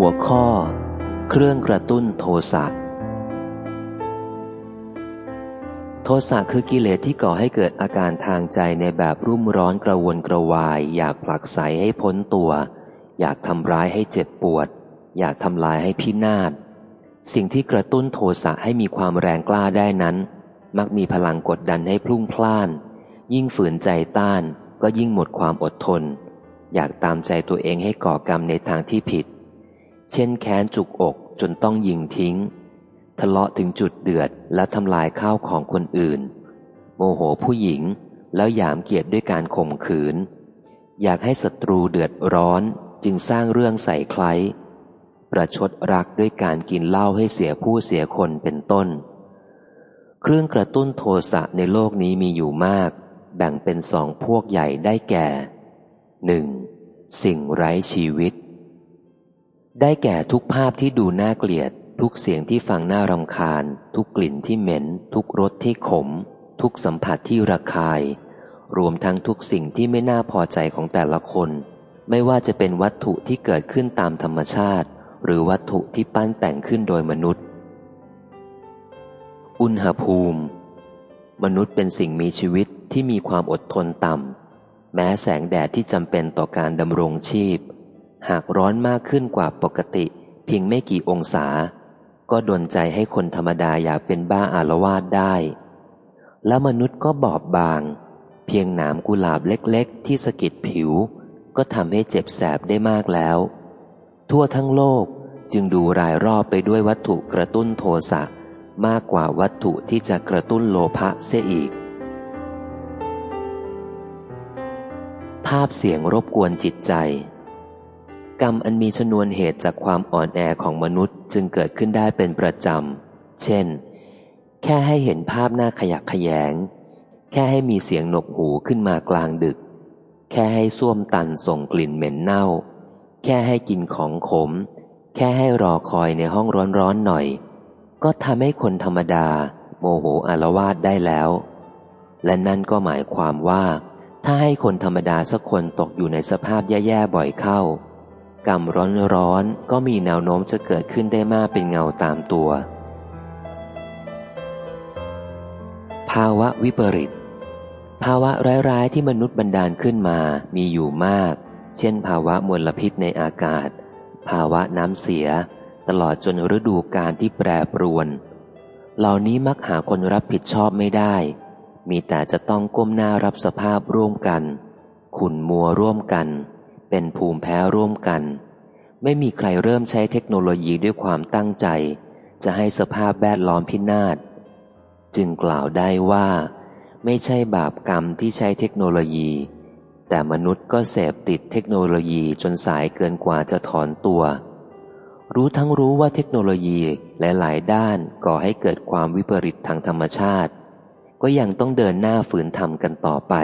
หัวข้อ เครื่องกระตุ้นโทสะ โทสะคือกิเลสที่ก่อให้เกิดอาการทางใจในแบบรุ่มร้อนกระวนกระวาย อยากผลักไสให้พ้นตัว อยากทำร้ายให้เจ็บปวด อยากทำลายให้พินาศ สิ่งที่กระตุ้นโทสะให้มีความแรงกล้าได้นั้น มักมีพลังกดดันให้พลุ่งพล่าน ยิ่งฝืนใจต้านก็ยิ่งหมดความอดทน อยากตามใจตัวเองให้ก่อกรรมในทางที่ผิด เช่นแค้นจุกอกจนต้องยิงทิ้ง ทะเลาะถึงจุดเดือดและทำลายข้าวของคนอื่น โมโหผู้หญิงแล้วหยามเกียรติด้วยการข่มขืน อยากให้ศัตรูเดือดร้อนจึงสร้างเรื่องใส่ใครประชดรักด้วยการกินเหล้าให้เสียผู้เสียคนเป็นต้น เครื่องกระตุ้นโทสะในโลกนี้มีอยู่มาก แบ่งเป็นสองพวกใหญ่ได้แก่หนึ่งสิ่งไร้ชีวิต ได้แก่ทุกภาพที่ดูน่าเกลียด ทุกเสียงที่ฟังน่ารำคาญ ทุกกลิ่นที่เหม็น ทุกรสที่ขม ทุกสัมผัสที่ระคาย รวมทั้งทุกสิ่งที่ไม่น่าพอใจของแต่ละคน ไม่ว่าจะเป็นวัตถุที่เกิดขึ้นตามธรรมชาติ หรือวัตถุที่ปั้นแต่งขึ้นโดยมนุษย์ อุณหภูมิ มนุษย์เป็นสิ่งมีชีวิตที่มีความอดทนต่ำแม้แสงแดดที่จำเป็นต่อการดำรงชีพ หากร้อนมากขึ้นกว่าปกติ เพียงไม่กี่องศา ก็ดนใจให้คนธรรมดาอยากเป็นบ้าอารวาสได้ แล้วมนุษย์ก็บอบบาง เพียงหนามกุหลาบเล็กๆ ที่สะกิดผิว ก็ทำให้เจ็บแสบได้มากแล้ว ทั่วทั้งโลกจึงดูรายรอบไปด้วยวัตถุกระตุ้นโทสะมากกว่าวัตถุที่จะกระตุ้นโลภะเสียอีก ภาพเสียงรบกวนจิตใจ กรรมอันมีชนวนเหตุจากความอ่อนแอของมนุษย์จึงเกิดขึ้นได้เป็นประจำ เช่น แค่ให้เห็นภาพหน้าขยักขยง แค่ให้มีเสียงหนกหูขึ้นมากลางดึก แค่ให้ส้วมตันส่งกลิ่นเหม็นเน่า แค่ให้กินของขม แค่ให้รอคอยในห้องร้อนๆหน่อย ก็ทำให้คนธรรมดา โมโหอารวาสได้แล้ว และนั่นก็หมายความว่า ถ้าให้คนธรรมดาสักคนตกอยู่ในสภาพแย่ๆบ่อยเข้า กรรมร้อนๆก็มีแนวโน้มจะเกิดขึ้นได้มากเป็นเงาตามตัว ภาวะวิปริต ภาวะร้ายๆที่มนุษย์บันดาลขึ้นมามีอยู่มาก เช่น ภาวะมลพิษในอากาศ ภาวะน้ำเสีย ตลอดจนฤดูกาลที่แปรปรวน เหล่านี้มักหาคนรับผิดชอบไม่ได้ มีแต่จะต้องก้มหน้ารับสภาพร่วมกัน ขุนมัวร่วมกัน เป็นภูมิแพ้ร่วมกัน ไม่มีใครเริ่มใช้เทคโนโลยีด้วยความตั้งใจ จะให้สภาพแวดล้อมพินาศจึงกล่าวได้ว่า ไม่ใช่บาปกรรมที่ใช้เทคโนโลยี แต่มนุษย์ก็เสพติดเทคโนโลยีจนสายเกินกว่าจะถอนตัว รู้ทั้งรู้ว่าเทคโนโลยีหลาย ๆ ด้านก่อให้เกิดความวิปริตทางธรรมชาติ ก็ยังต้องเดินหน้าฝืนทำกันต่อไป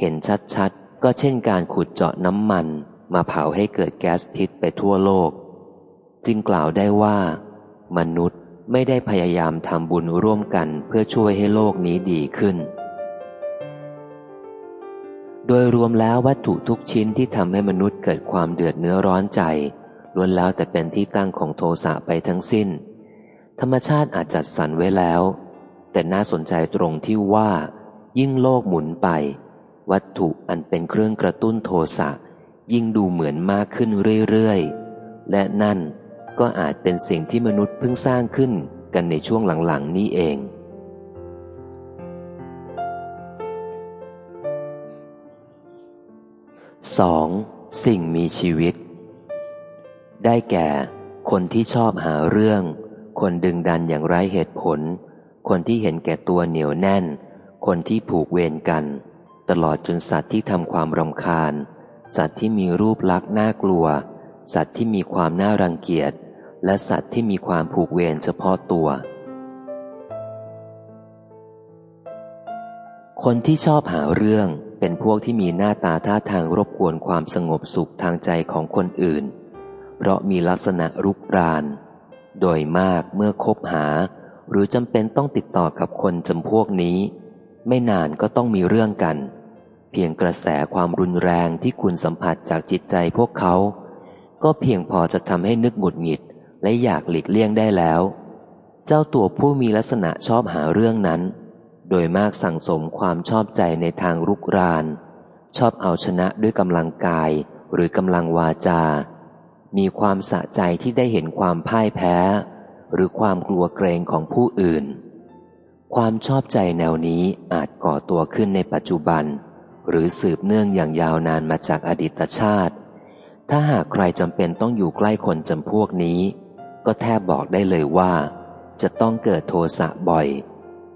เห็นชัด ๆ ก็เช่นการขุดเจาะน้ำมันมาเผาให้เกิดแก๊สพิษไปทั่วโลก จึงกล่าวได้ว่า มนุษย์ไม่ได้พยายามทำบุญร่วมกันเพื่อช่วยให้โลกนี้ดีขึ้น โดยรวมแล้ววัตถุทุกชิ้นที่ทำให้มนุษย์เกิดความเดือดเนื้อร้อนใจล้วนแล้วแต่เป็นที่ตั้งของโทสะไปทั้งสิ้น ธรรมชาติอาจจัดสรรไว้แล้ว แต่น่าสนใจตรงที่ว่า ยิ่งโลกหมุนไป วัตถุอันเป็นเครื่องกระตุ้นโทสะยิ่งดูเหมือนมากขึ้นเรื่อยๆ และนั่นก็อาจเป็นสิ่งที่มนุษย์เพิ่งสร้างขึ้นกันในช่วงหลังๆ นี้เอง 2. สิ่งมีชีวิต ได้แก่ คนที่ชอบหาเรื่อง คนดึงดันอย่างไร้เหตุผล คนที่เห็นแก่ตัวเหนียวแน่น คนที่ผูกเวรกัน ตลอดจนสัตว์ที่ทำความรำคาญ สัตว์ที่มีรูปลักษณ์น่ากลัว สัตว์ที่มีความน่ารังเกียจ และสัตว์ที่มีความผูกเวรเฉพาะตัว คนที่ชอบหาเรื่องเป็นพวกที่มีหน้าตาท่าทางรบกวนความสงบสุขทางใจของคนอื่น เพราะมีลักษณะรุกราน โดยมากเมื่อคบหา หรือจำเป็นต้องติดต่อกับคนจำพวกนี้ ไม่นานก็ต้องมีเรื่องกัน พียงกระแสความรุนแรงที่คุณสัมผัสจากจิตใจพวกเขา ก็เพียงพอจะทำให้นึกหงุดหงิดและอยากหลีกเลี่ยงได้แล้ว เจ้าตัวผู้มีลักษณะชอบหาเรื่องนั้น โดยมากสั่งสมความชอบใจในทางรุกราน ชอบเอาชนะด้วยกำลังกายหรือกำลังวาจา มีความสะใจที่ได้เห็นความพ่ายแพ้ หรือความกลัวเกรงของผู้อื่น ความชอบใจแนวนี้อาจก่อตัวขึ้นในปัจจุบัน หรือสืบเนื่องอย่างยาวนานมาจากอดีตชาติ ถ้าหากใครจำเป็นต้องอยู่ใกล้คนจำพวกนี้ ก็แทบบอกได้เลยว่า จะต้องเกิดโทสะบ่อย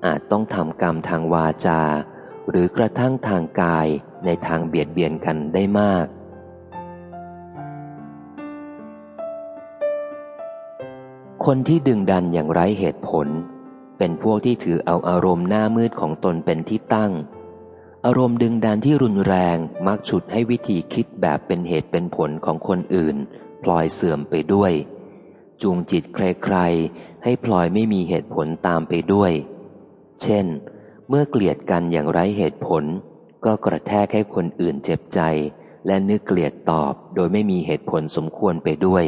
อาจต้องทำกรรมทางวาจา หรือกระทั่งทางกายในทางเบียดเบียนกันได้มากคนที่ดึงดันอย่างไร้เหตุผล เป็นพวกที่ถือเอาอารมณ์หน้ามืดของตนเป็นที่ตั้ง อารมณ์ดึงดันที่รุนแรงมักฉุดให้วิธีคิดแบบเป็นเหตุเป็นผลของคนอื่น พลอยเสื่อมไปด้วย จูงจิตใครๆ ให้พลอยไม่มีเหตุผลตามไปด้วย เช่น เมื่อเกลียดกันอย่างไร้เหตุผล ก็กระแทกให้คนอื่นเจ็บใจ และนึกเกลียดตอบโดยไม่มีเหตุผลสมควรไปด้วย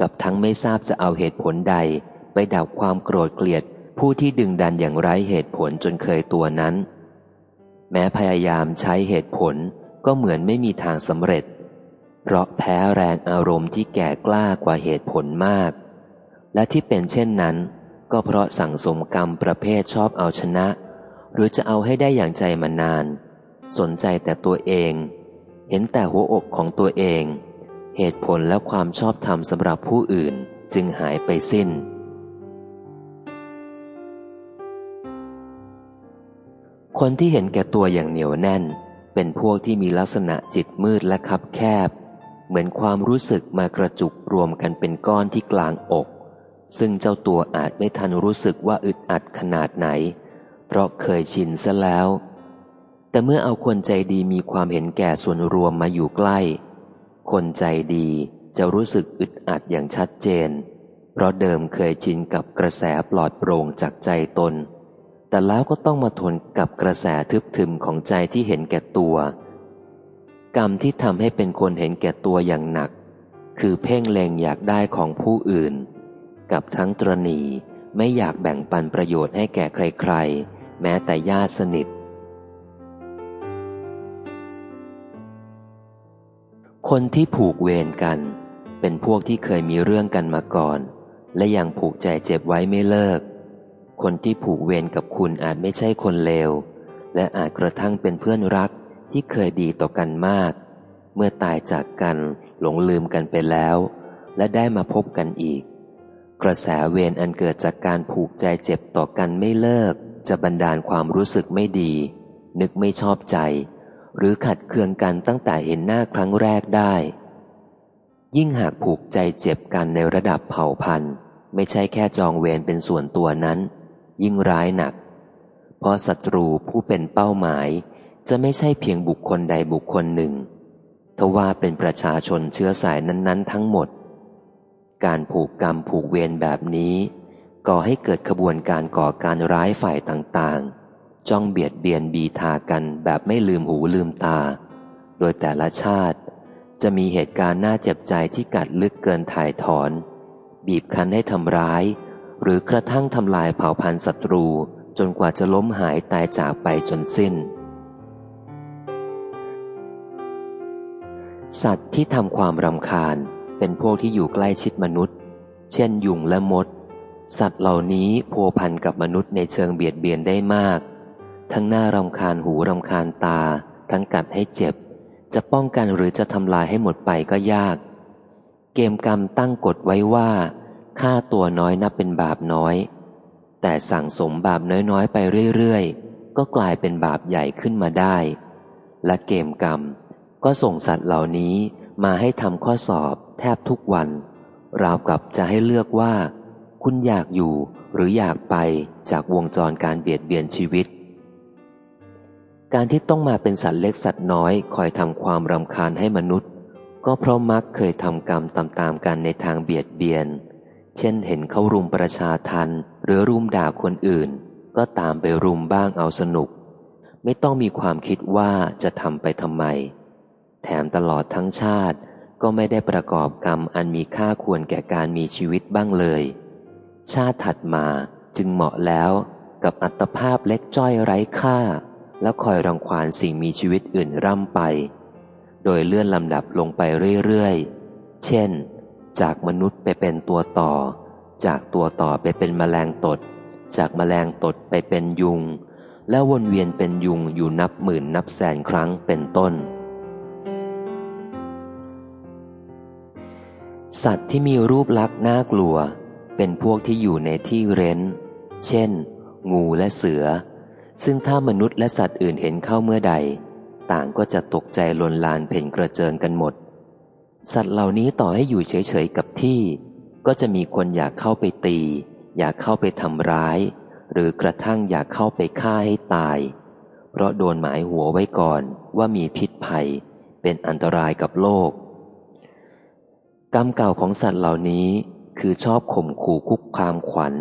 กับทั้งไม่ทราบจะเอาเหตุผลใด ไปดับความโกรธเกลียดผู้ที่ดึงดันอย่างไร้เหตุผลจนเคยตัวนั้น แม้พยายามใช้เหตุผลก็เหมือนไม่มีทางสำเร็จ เพราะแพ้แรงอารมณ์ที่แก่กล้ากว่าเหตุผลมาก และที่เป็นเช่นนั้น ก็เพราะสั่งสมกรรมประเภทชอบเอาชนะ หรือจะเอาให้ได้อย่างใจมานาน สนใจแต่ตัวเอง เห็นแต่หัวอกของตัวเอง เหตุผลและความชอบธรรมสำหรับผู้อื่นจึงหายไปสิ้น คนที่เห็นแก่ตัวอย่างเหนียวแน่น เป็นพวกที่มีลักษณะจิตมืดและคับแคบ เหมือนความรู้สึกมากระจุกรวมกันเป็นก้อนที่กลางอก ซึ่งเจ้าตัวอาจไม่ทันรู้สึกว่าอึดอัดขนาดไหน เพราะเคยชินซะแล้ว แต่เมื่อเอาคนใจดีมีความเห็นแก่ส่วนรวมมาอยู่ใกล้ คนใจดีจะรู้สึกอึดอัดอย่างชัดเจน เพราะเดิมเคยชินกับกระแสปลอดโปร่งจากใจตน แต่แล้วก็ต้องมาทนกับกระแสทึบทึมของใจที่เห็นแก่ตัว กรรมที่ทำให้เป็นคนเห็นแก่ตัวอย่างหนัก คือเพ่งเล็งอยากได้ของผู้อื่น กับทั้งตรณีไม่อยากแบ่งปันประโยชน์ให้แก่ใครๆ แม้แต่ญาติสนิท คนที่ผูกเวรกัน เป็นพวกที่เคยมีเรื่องกันมาก่อน และยังผูกใจเจ็บไว้ไม่เลิก คนที่ผูกเวรกับคุณอาจไม่ใช่คนเลว และอาจกระทั่งเป็นเพื่อนรักที่เคยดีต่อกันมาก เมื่อตายจากกันหลงลืมกันไปแล้ว และได้มาพบกันอีก กระแสเวรอันเกิดจากการผูกใจเจ็บต่อกันไม่เลิก จะบันดาลความรู้สึกไม่ดี นึกไม่ชอบใจ หรือขัดเคืองกันตั้งแต่เห็นหน้าครั้งแรกได้ ยิ่งหากผูกใจเจ็บกันในระดับเผ่าพันธุ์ ไม่ใช่แค่จองเวรเป็นส่วนตัวนั้น ยิ่งร้ายหนัก เพราะศัตรูผู้เป็นเป้าหมายจะไม่ใช่เพียงบุคคลใดบุคคลหนึ่งทว่าเป็นประชาชนเชื้อสายนั้น ๆ ทั้งหมด การผูกกรรมผูกเวรแบบนี้ก่อให้เกิดขบวนการก่อการร้ายฝ่ายต่างๆ จ้องเบียดเบียนบีทากันแบบไม่ลืมหูลืมตา โดยแต่ละชาติ จะมีเหตุการณ์น่าเจ็บใจที่กัดลึกเกินถ่ายถอน บีบคั้นให้ทำร้าย หรือกระทั่งทำลายเผ่าพันธุ์ศัตรูจนกว่าจะล้มหายตายจากไปจนสิ้น สัตว์ที่ทำความรำคาญเป็นพวกที่อยู่ใกล้ชิดมนุษย์ เช่นยุงและมด สัตว์เหล่านี้พัวพันกับมนุษย์ในเชิงเบียดเบียนได้มาก ทั้งหน้ารำคาญหูรำคาญตา ทั้งกัดให้เจ็บ จะป้องกันหรือจะทำลายให้หมดไปก็ยาก เกมกรรมตั้งกฎไว้ว่า ฆ่าตัวน้อยนับเป็นบาปน้อย แต่สั่งสมบาปน้อยๆ ไปเรื่อยๆ ก็กลายเป็นบาปใหญ่ขึ้นมาได้ และเกมกรรม ก็ส่งสัตว์เหล่านี้มาให้ทำข้อสอบแทบทุกวัน ราวกับจะให้เลือกว่า คุณอยากอยู่หรืออยากไปจากวงจรการเบียดเบียนชีวิต การที่ต้องมาเป็นสัตว์เล็กสัตว์น้อยคอยทำความรำคาญให้มนุษย์ ก็เพราะมักเคยทำกรรมตามๆกันในทางเบียดเบียน เช่นเห็นเขารุมประชาทันหรือรุมด่าคนอื่น ก็ตามไปรุมบ้างเอาสนุก ไม่ต้องมีความคิดว่าจะทำไปทำไม แถมตลอดทั้งชาติก็ไม่ได้ประกอบกรรมอันมีค่าควรแก่การมีชีวิตบ้างเลย ชาติถัดมาจึงเหมาะแล้วกับอัตภาพเล็กจ้อยไร้ค่า แล้วคอยรังควานสิ่งมีชีวิตอื่นร่ำไป โดยเลื่อนลำดับลงไปเรื่อยๆ เช่น จากมนุษย์ไปเป็นตัวต่อ จากตัวต่อไปเป็นแมลงตด จากแมลงตดไปเป็นยุง แล้ววนเวียนเป็นยุงอยู่นับหมื่นนับแสนครั้งเป็นต้น สัตว์ที่มีรูปลักษณ์น่ากลัว เป็นพวกที่อยู่ในที่เร้น เช่น งูและเสือ ซึ่งถ้ามนุษย์และสัตว์อื่นเห็นเข้าเมื่อใด ต่างก็จะตกใจลนลานเพ่นกระเจิงกันหมด สัตว์เหล่านี้ต่อให้อยู่เฉยๆกับที่ ก็จะมีคนอยากเข้าไปตี อยากเข้าไปทำร้าย หรือกระทั่งอยากเข้าไปฆ่าให้ตาย เพราะโดนหมายหัวไว้ก่อนว่ามีพิษภัย เป็นอันตรายกับโลก กรรมเก่าของสัตว์เหล่านี้คือชอบข่มขู่คุกคามขวัญ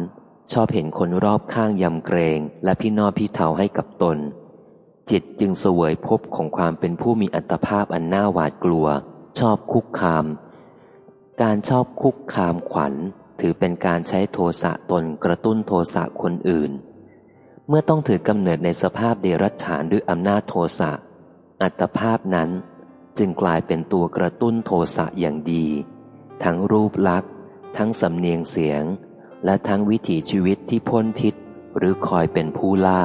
ชอบเห็นคนรอบข้างยำเกรงและพี่นอพี่เทาให้กับตน จิตจึงเสวยภพของความเป็นผู้มีอัตภาพอันน่าหวาดกลัว ชอบคุกคาม การชอบคุกคามขวัญถือเป็นการใช้โทสะตนกระตุ้นโทสะคนอื่น เมื่อต้องถือกำเนิดในสภาพเดรัจฉานด้วยอำนาจโทสะ อัตภาพนั้นจึงกลายเป็นตัวกระตุ้นโทสะอย่างดี ทั้งรูปลักษณ์ทั้งสำเนียงเสียง และทั้งวิถีชีวิตที่พ้นพิษ หรือคอยเป็นผู้ล่า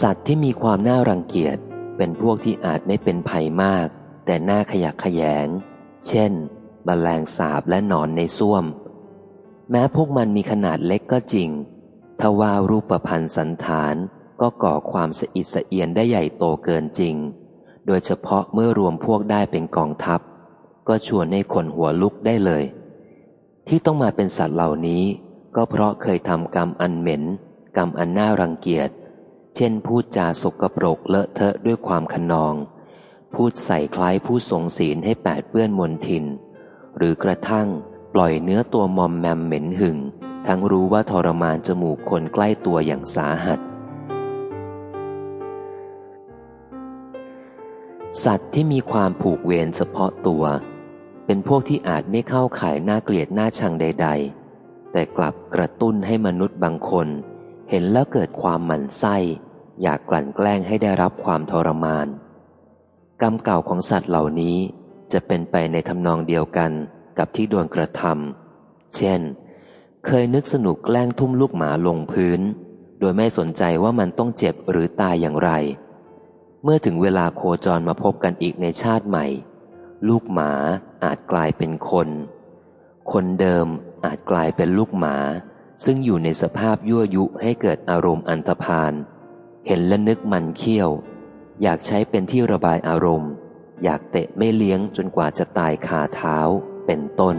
สัตว์ที่มีความน่ารังเกียจเป็นพวกที่อาจไม่เป็นภัยมาก แต่น่าขยักขยง เช่นบแมลงสาบและหนอนในส้วม แม้พวกมันมีขนาดเล็กก็จริง ทว่ารูปพันธ์สันฐานก็ก่อความสะอิดสะเอียนได้ใหญ่โตเกินจริง โดยเฉพาะเมื่อรวมพวกได้เป็นกองทัพ ก็ชวนให้คนหัวลุกได้เลย ที่ต้องมาเป็นสัตว์เหล่านี้ ก็เพราะเคยทำกรรมอันเหม็น กรรมอันน่ารังเกียจ เช่นพูดจาสกปรกเลอะเทอะด้วยความขนอง พูดใส่คล้ายผู้ทรงศีลให้แปดเปื้อนมนทิน หรือกระทั่งปล่อยเนื้อตัวมอมแมมเหม็นหึง ทั้งรู้ว่าทรมานจมูกคนใกล้ตัวอย่างสาหัส สัตว์ที่มีความผูกเวรเฉพาะตัว เป็นพวกที่อาจไม่เข้าข่ายน่าเกลียดน่าชังใด ๆ แต่กลับกระตุ้นให้มนุษย์บางคน เห็นแล้วเกิดความหมั่นไส้ อยากกลั่นแกล้งให้ได้รับความทรมาน กรรมเก่าของสัตว์เหล่านี้จะเป็นไปในทำนองเดียวกันกับที่โดนกระทำเช่น เคยนึกสนุกแกล้งทุ่มลูกหมาลงพื้น โดยไม่สนใจว่ามันต้องเจ็บหรือตายอย่างไร เมื่อถึงเวลาโคจรมาพบกันอีกในชาติใหม่ ลูกหมาอาจกลายเป็นคน คนเดิมอาจกลายเป็นลูกหมา ซึ่งอยู่ในสภาพยั่วยุให้เกิดอารมณ์อันตรพาน เห็นและนึกมันเขี้ยว อยากใช้เป็นที่ระบายอารมณ์ อยากเตะไม่เลี้ยงจนกว่าจะตายคาเท้าเป็นต้น